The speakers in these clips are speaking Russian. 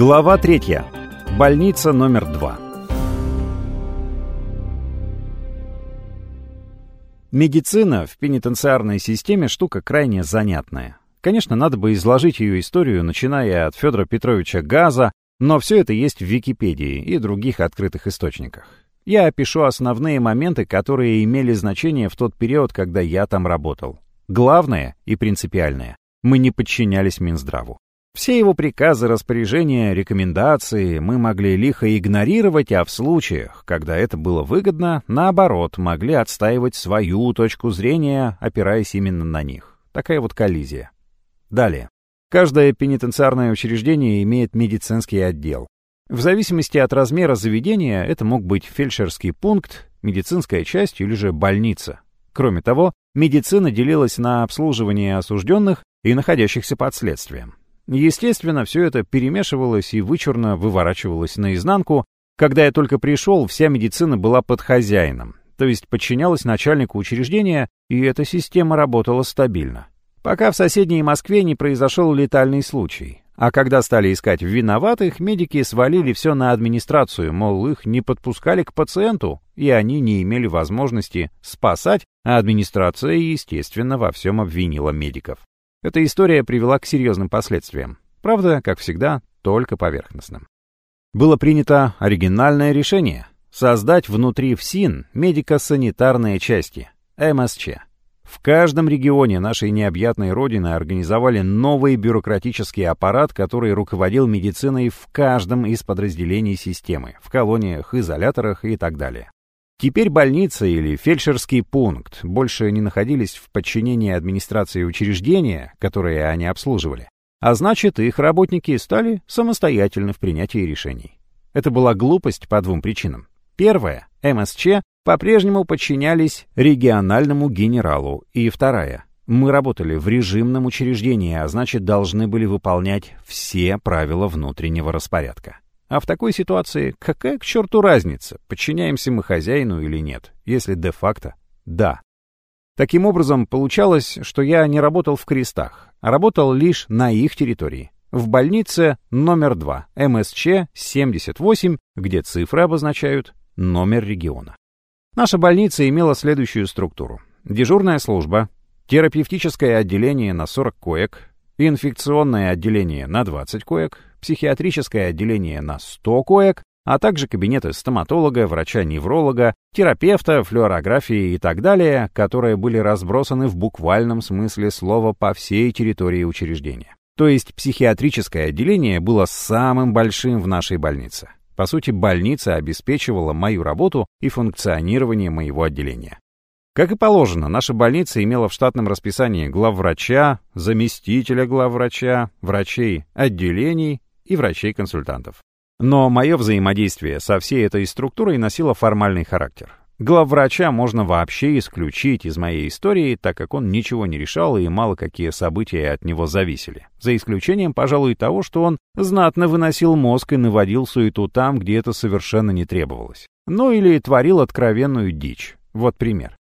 Глава третья. Больница номер два. Медицина в пенитенциарной системе штука крайне занятная. Конечно, надо бы изложить ее историю, начиная от Федора Петровича Газа, но все это есть в Википедии и других открытых источниках. Я опишу основные моменты, которые имели значение в тот период, когда я там работал. Главное и принципиальное — мы не подчинялись Минздраву. Все его приказы, распоряжения, рекомендации мы могли лихо игнорировать, а в случаях, когда это было выгодно, наоборот, могли отстаивать свою точку зрения, опираясь именно на них. Такая вот коллизия. Далее. Каждое пенитенциарное учреждение имеет медицинский отдел. В зависимости от размера заведения это мог быть фельдшерский пункт, медицинская часть или же больница. Кроме того, медицина делилась на обслуживание осужденных и находящихся под следствием. Естественно, все это перемешивалось и вычурно выворачивалось наизнанку. Когда я только пришел, вся медицина была под хозяином, то есть подчинялась начальнику учреждения, и эта система работала стабильно. Пока в соседней Москве не произошел летальный случай. А когда стали искать виноватых, медики свалили все на администрацию, мол, их не подпускали к пациенту, и они не имели возможности спасать, а администрация, естественно, во всем обвинила медиков. Эта история привела к серьезным последствиям. Правда, как всегда, только поверхностным. Было принято оригинальное решение — создать внутри ФСИН медико-санитарные части, МСЧ. В каждом регионе нашей необъятной родины организовали новый бюрократический аппарат, который руководил медициной в каждом из подразделений системы, в колониях, изоляторах и так далее. Теперь больница или фельдшерский пункт больше не находились в подчинении администрации учреждения, которые они обслуживали, а значит, их работники стали самостоятельны в принятии решений. Это была глупость по двум причинам. Первая, МСЧ по-прежнему подчинялись региональному генералу, и вторая, мы работали в режимном учреждении, а значит, должны были выполнять все правила внутреннего распорядка. А в такой ситуации какая к черту разница, подчиняемся мы хозяину или нет, если де-факто да. Таким образом, получалось, что я не работал в крестах, а работал лишь на их территории. В больнице номер 2, МСЧ-78, где цифры обозначают номер региона. Наша больница имела следующую структуру. Дежурная служба, терапевтическое отделение на 40 коек, инфекционное отделение на 20 коек, психиатрическое отделение на 100 коек, а также кабинеты стоматолога, врача-невролога, терапевта, флюорографии и так далее, которые были разбросаны в буквальном смысле слова по всей территории учреждения. То есть психиатрическое отделение было самым большим в нашей больнице. По сути, больница обеспечивала мою работу и функционирование моего отделения. Как и положено, наша больница имела в штатном расписании главврача, заместителя главврача, врачей отделений и врачей-консультантов. Но мое взаимодействие со всей этой структурой носило формальный характер. Главврача можно вообще исключить из моей истории, так как он ничего не решал и мало какие события от него зависели. За исключением, пожалуй, того, что он знатно выносил мозг и наводил суету там, где это совершенно не требовалось. Ну или творил откровенную дичь. Вот пример.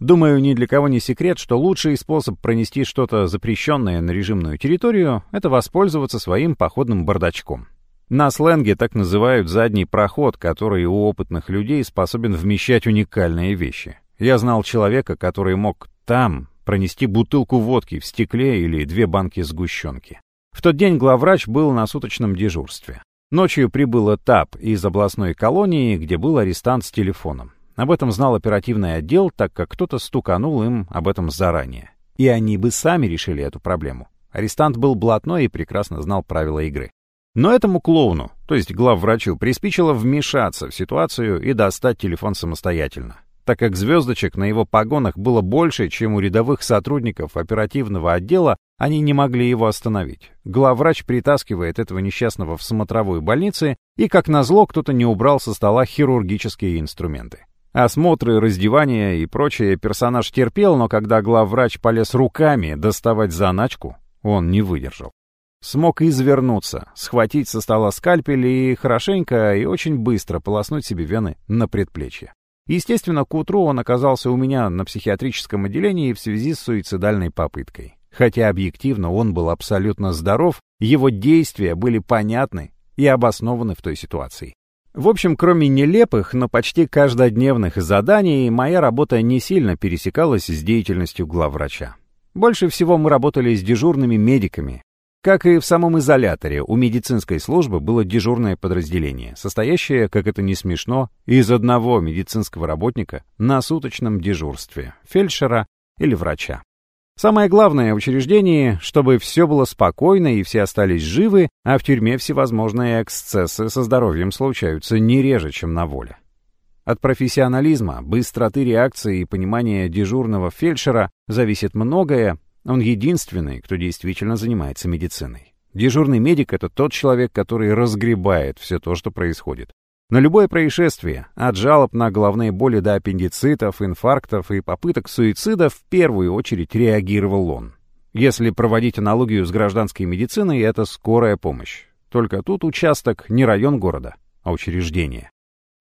Думаю, ни для кого не секрет, что лучший способ пронести что-то запрещенное на режимную территорию — это воспользоваться своим походным бардачком. На сленге так называют задний проход, который у опытных людей способен вмещать уникальные вещи. Я знал человека, который мог там пронести бутылку водки в стекле или две банки сгущенки. В тот день главврач был на суточном дежурстве. Ночью прибыл этап из областной колонии, где был арестант с телефоном. Об этом знал оперативный отдел, так как кто-то стуканул им об этом заранее. И они бы сами решили эту проблему. Арестант был блатной и прекрасно знал правила игры. Но этому клоуну, то есть главврачу, приспичило вмешаться в ситуацию и достать телефон самостоятельно, так как звездочек на его погонах было больше, чем у рядовых сотрудников оперативного отдела, они не могли его остановить. Главврач притаскивает этого несчастного в смотровую больницы, и, как назло, кто-то не убрал со стола хирургические инструменты. Осмотры, раздевания и прочее персонаж терпел, но когда главврач полез руками доставать заначку, он не выдержал. Смог извернуться, схватить со стола скальпель и хорошенько и очень быстро полоснуть себе вены на предплечье. Естественно, к утру он оказался у меня на психиатрическом отделении в связи с суицидальной попыткой. Хотя объективно он был абсолютно здоров, его действия были понятны и обоснованы в той ситуации. В общем, кроме нелепых, но почти каждодневных заданий, моя работа не сильно пересекалась с деятельностью главврача. Больше всего мы работали с дежурными медиками. Как и в самом изоляторе, у медицинской службы было дежурное подразделение, состоящее, как это не смешно, из одного медицинского работника на суточном дежурстве, фельдшера или врача. Самое главное в учреждении, чтобы все было спокойно и все остались живы, а в тюрьме всевозможные эксцессы со здоровьем случаются не реже, чем на воле. От профессионализма, быстроты реакции и понимания дежурного фельдшера зависит многое, он единственный, кто действительно занимается медициной. Дежурный медик — это тот человек, который разгребает все то, что происходит. На любое происшествие, от жалоб на головные боли до аппендицитов, инфарктов и попыток суицида, в первую очередь реагировал он. Если проводить аналогию с гражданской медициной, это скорая помощь. Только тут участок не район города, а учреждение.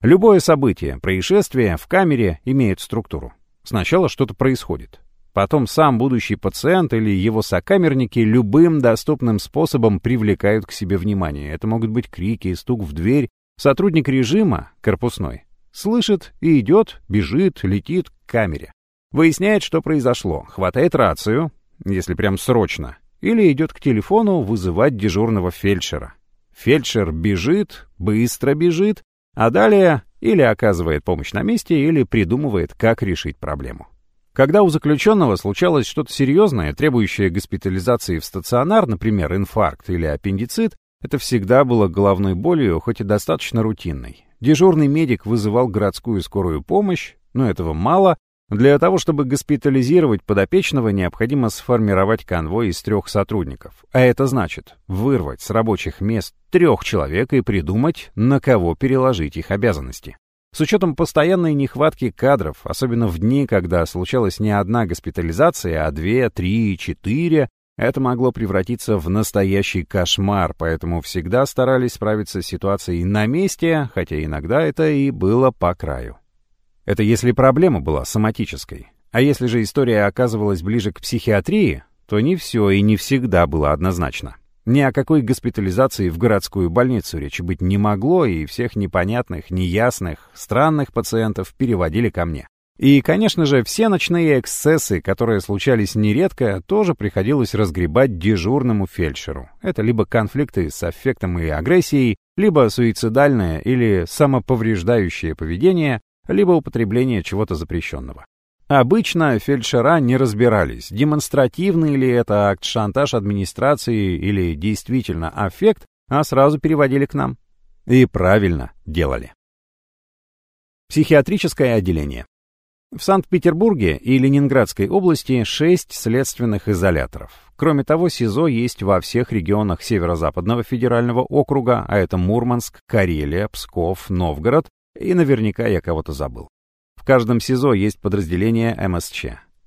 Любое событие, происшествие в камере имеет структуру. Сначала что-то происходит. Потом сам будущий пациент или его сокамерники любым доступным способом привлекают к себе внимание. Это могут быть крики, стук в дверь, Сотрудник режима, корпусной, слышит и идет, бежит, летит к камере. Выясняет, что произошло, хватает рацию, если прям срочно, или идет к телефону вызывать дежурного фельдшера. Фельдшер бежит, быстро бежит, а далее или оказывает помощь на месте, или придумывает, как решить проблему. Когда у заключенного случалось что-то серьезное, требующее госпитализации в стационар, например, инфаркт или аппендицит, это всегда было головной болью, хоть и достаточно рутинной. Дежурный медик вызывал городскую скорую помощь, но этого мало. Для того, чтобы госпитализировать подопечного, необходимо сформировать конвой из трех сотрудников. А это значит вырвать с рабочих мест трех человек и придумать, на кого переложить их обязанности. С учетом постоянной нехватки кадров, особенно в дни, когда случалась не одна госпитализация, а две, три, четыре, это могло превратиться в настоящий кошмар, поэтому всегда старались справиться с ситуацией на месте, хотя иногда это и было по краю. Это если проблема была соматической. А если же история оказывалась ближе к психиатрии, то не все и не всегда было однозначно. Ни о какой госпитализации в городскую больницу речи быть не могло, и всех непонятных, неясных, странных пациентов переводили ко мне. И, конечно же, все ночные эксцессы, которые случались нередко, тоже приходилось разгребать дежурному фельдшеру. Это либо конфликты с аффектом и агрессией, либо суицидальное или самоповреждающее поведение, либо употребление чего-то запрещенного. Обычно фельдшера не разбирались, демонстративный ли это акт шантаж администрации или действительно аффект, а сразу переводили к нам. И правильно делали. Психиатрическое отделение. В Санкт-Петербурге и Ленинградской области шесть следственных изоляторов. Кроме того, СИЗО есть во всех регионах Северо-Западного федерального округа, а это Мурманск, Карелия, Псков, Новгород, и наверняка я кого-то забыл. В каждом СИЗО есть подразделение МСЧ.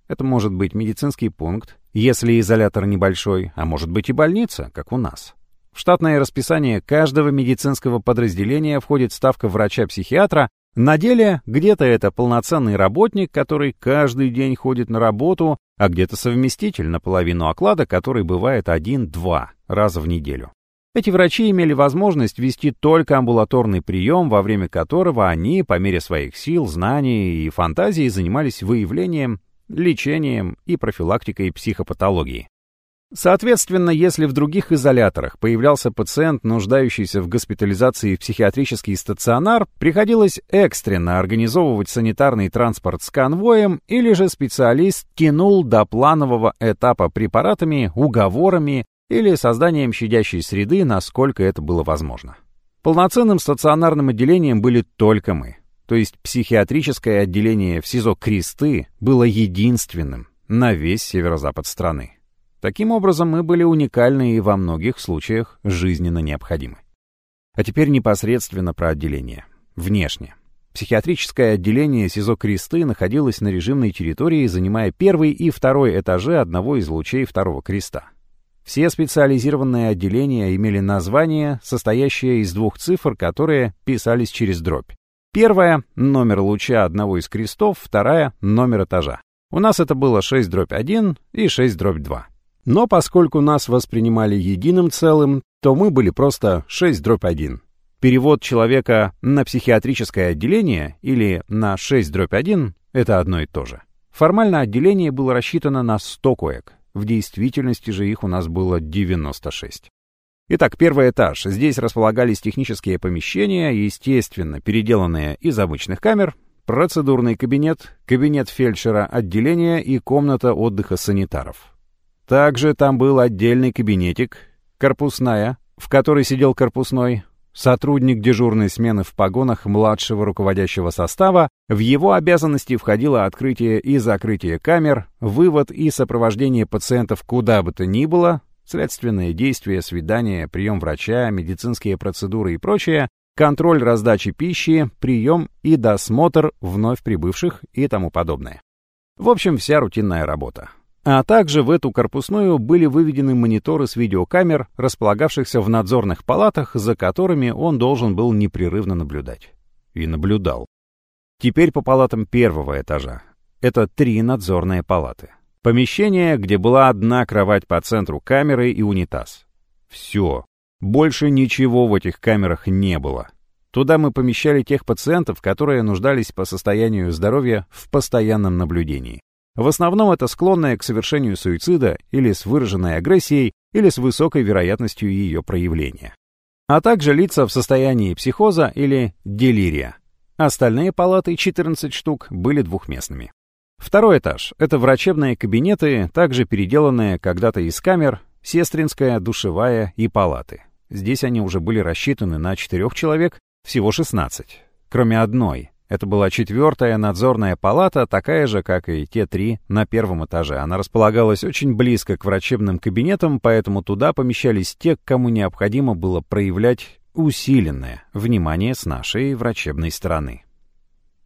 Это может быть медицинский пункт, если изолятор небольшой, а может быть и больница, как у нас. В штатное расписание каждого медицинского подразделения входит ставка врача-психиатра, на деле где-то это полноценный работник, который каждый день ходит на работу, а где-то совместитель на половину оклада, который бывает один-два раза в неделю. Эти врачи имели возможность вести только амбулаторный прием, во время которого они, по мере своих сил, знаний и фантазии, занимались выявлением, лечением и профилактикой психопатологии. Соответственно, если в других изоляторах появлялся пациент, нуждающийся в госпитализации в психиатрический стационар, приходилось экстренно организовывать санитарный транспорт с конвоем или же специалист тянул до планового этапа препаратами, уговорами или созданием щадящей среды, насколько это было возможно. Полноценным стационарным отделением были только мы. То есть психиатрическое отделение в СИЗО «Кресты» было единственным на весь северо-запад страны. Таким образом, мы были уникальны и во многих случаях жизненно необходимы. А теперь непосредственно про отделение. Внешне. Психиатрическое отделение СИЗО Кресты находилось на режимной территории, занимая первый и второй этажи одного из лучей второго креста. Все специализированные отделения имели название, состоящее из двух цифр, которые писались через дробь. Первая — номер луча одного из крестов, вторая — номер этажа. У нас это было 6 дробь 1 и 6 дробь 2. Но поскольку нас воспринимали единым целым, то мы были просто 6 дробь 1. Перевод человека на психиатрическое отделение или на 6 дробь 1 — это одно и то же. Формально отделение было рассчитано на 100 коек, в действительности же их у нас было 96. Итак, первый этаж. Здесь располагались технические помещения, естественно, переделанные из обычных камер, процедурный кабинет, кабинет фельдшера отделения и комната отдыха санитаров. Также там был отдельный кабинетик, корпусная, в которой сидел корпусной, сотрудник дежурной смены в погонах младшего руководящего состава, в его обязанности входило открытие и закрытие камер, вывод и сопровождение пациентов куда бы то ни было, следственные действия, свидания, прием врача, медицинские процедуры и прочее, контроль раздачи пищи, прием и досмотр вновь прибывших и тому подобное. В общем, вся рутинная работа. А также в эту корпусную были выведены мониторы с видеокамер, располагавшихся в надзорных палатах, за которыми он должен был непрерывно наблюдать. И наблюдал. Теперь по палатам первого этажа. Это три надзорные палаты. Помещение, где была одна кровать по центру камеры и унитаз. Все. Больше ничего в этих камерах не было. Туда мы помещали тех пациентов, которые нуждались по состоянию здоровья в постоянном наблюдении. В основном это склонные к совершению суицида или с выраженной агрессией, или с высокой вероятностью ее проявления. А также лица в состоянии психоза или делирия. Остальные палаты, 14 штук, были двухместными. Второй этаж — это врачебные кабинеты, также переделанные когда-то из камер, сестринская, душевая и палаты. Здесь они уже были рассчитаны на четырех человек, всего 16, кроме одной, это была четвертая надзорная палата, такая же, как и те три на первом этаже. Она располагалась очень близко к врачебным кабинетам, поэтому туда помещались те, кому необходимо было проявлять усиленное внимание с нашей врачебной стороны.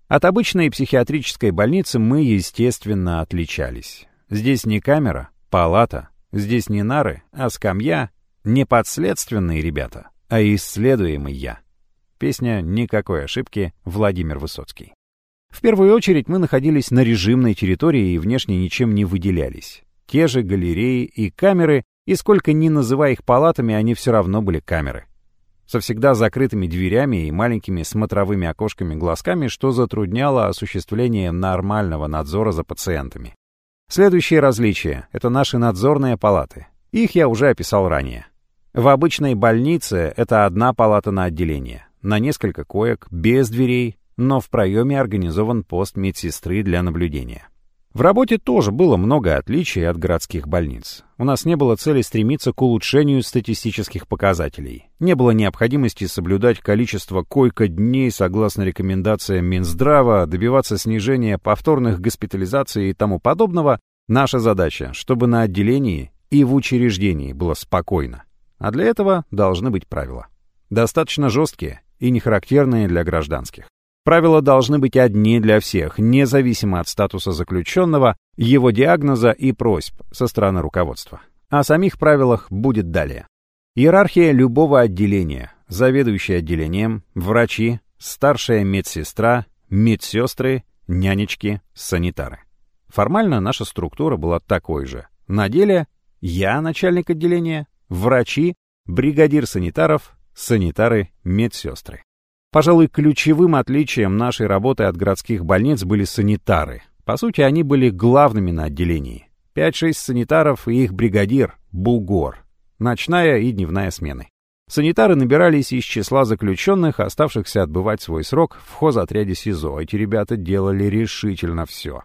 От обычной психиатрической больницы мы, естественно, отличались. Здесь не камера, палата, здесь не нары, а скамья, не подследственные ребята, а исследуемый я. Песня «Никакой ошибки» Владимир Высоцкий. В первую очередь мы находились на режимной территории и внешне ничем не выделялись. Те же галереи и камеры, и сколько ни называя их палатами, они все равно были камеры. Со всегда закрытыми дверями и маленькими смотровыми окошками-глазками, что затрудняло осуществление нормального надзора за пациентами. Следующее различие — это наши надзорные палаты. Их я уже описал ранее. В обычной больнице это одна палата на отделение на несколько коек, без дверей, но в проеме организован пост медсестры для наблюдения. В работе тоже было много отличий от городских больниц. У нас не было цели стремиться к улучшению статистических показателей. Не было необходимости соблюдать количество койко-дней согласно рекомендациям Минздрава, добиваться снижения повторных госпитализаций и тому подобного. Наша задача, чтобы на отделении и в учреждении было спокойно. А для этого должны быть правила. Достаточно жесткие, и не характерные для гражданских. Правила должны быть одни для всех, независимо от статуса заключенного, его диагноза и просьб со стороны руководства. О самих правилах будет далее. Иерархия любого отделения, заведующий отделением, врачи, старшая медсестра, медсестры, нянечки, санитары. Формально наша структура была такой же. На деле я начальник отделения, врачи, бригадир санитаров, санитары, медсестры. Пожалуй, ключевым отличием нашей работы от городских больниц были санитары. По сути, они были главными на отделении. 5-6 санитаров и их бригадир, бугор. Ночная и дневная смены. Санитары набирались из числа заключенных, оставшихся отбывать свой срок в хозотряде СИЗО. Эти ребята делали решительно все.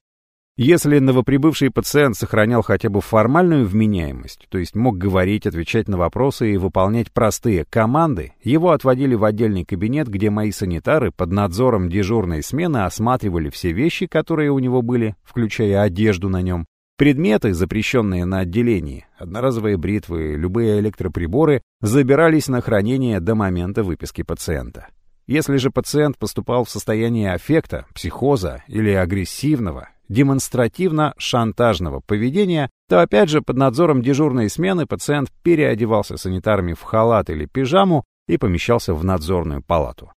Если новоприбывший пациент сохранял хотя бы формальную вменяемость, то есть мог говорить, отвечать на вопросы и выполнять простые команды, его отводили в отдельный кабинет, где мои санитары под надзором дежурной смены осматривали все вещи, которые у него были, включая одежду на нем, Предметы, запрещенные на отделении, одноразовые бритвы, любые электроприборы, забирались на хранение до момента выписки пациента. Если же пациент поступал в состоянии аффекта, психоза или агрессивного, демонстративно-шантажного поведения, то опять же под надзором дежурной смены пациент переодевался санитарами в халат или пижаму и помещался в надзорную палату.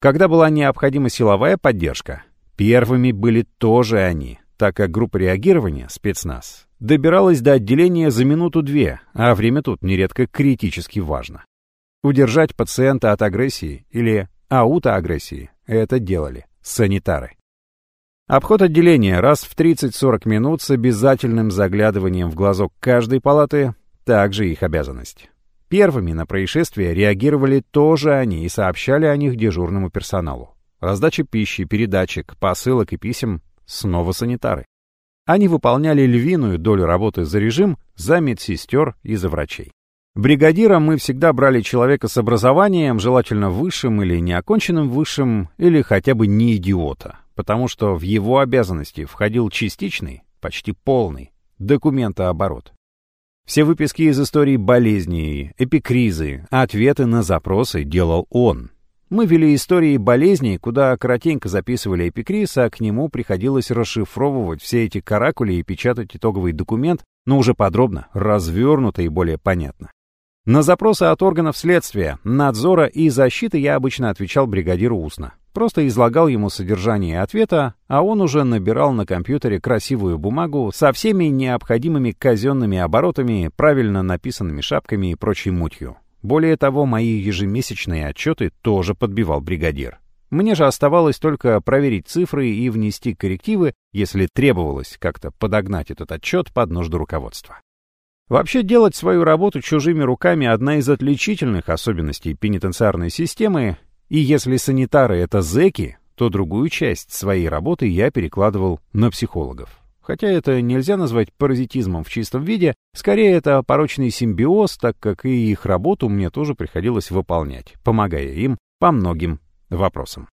Когда была необходима силовая поддержка, первыми были тоже они, так как группа реагирования, спецназ, добиралась до отделения за минуту-две, а время тут нередко критически важно. Удержать пациента от агрессии или аутоагрессии — это делали санитары. Обход отделения раз в 30-40 минут с обязательным заглядыванием в глазок каждой палаты — также их обязанность. Первыми на происшествие реагировали тоже они и сообщали о них дежурному персоналу. Раздача пищи, передатчик, посылок и писем — снова санитары. Они выполняли львиную долю работы за режим, за медсестер и за врачей. Бригадиром мы всегда брали человека с образованием, желательно высшим или неоконченным высшим, или хотя бы не идиота, потому что в его обязанности входил частичный, почти полный, документооборот. Все выписки из истории болезней, эпикризы, ответы на запросы делал он. Мы вели истории болезней, куда коротенько записывали эпикриз, а к нему приходилось расшифровывать все эти каракули и печатать итоговый документ, но уже подробно, развернуто и более понятно. На запросы от органов следствия, надзора и защиты я обычно отвечал бригадиру устно. Просто излагал ему содержание ответа, а он уже набирал на компьютере красивую бумагу со всеми необходимыми казенными оборотами, правильно написанными шапками и прочей мутью. Более того, мои ежемесячные отчеты тоже подбивал бригадир. Мне же оставалось только проверить цифры и внести коррективы, если требовалось как-то подогнать этот отчет под нужду руководства. Вообще делать свою работу чужими руками – одна из отличительных особенностей пенитенциарной системы, и если санитары — это зэки, то другую часть своей работы я перекладывал на психологов. Хотя это нельзя назвать паразитизмом в чистом виде, скорее это порочный симбиоз, так как и их работу мне тоже приходилось выполнять, помогая им по многим вопросам.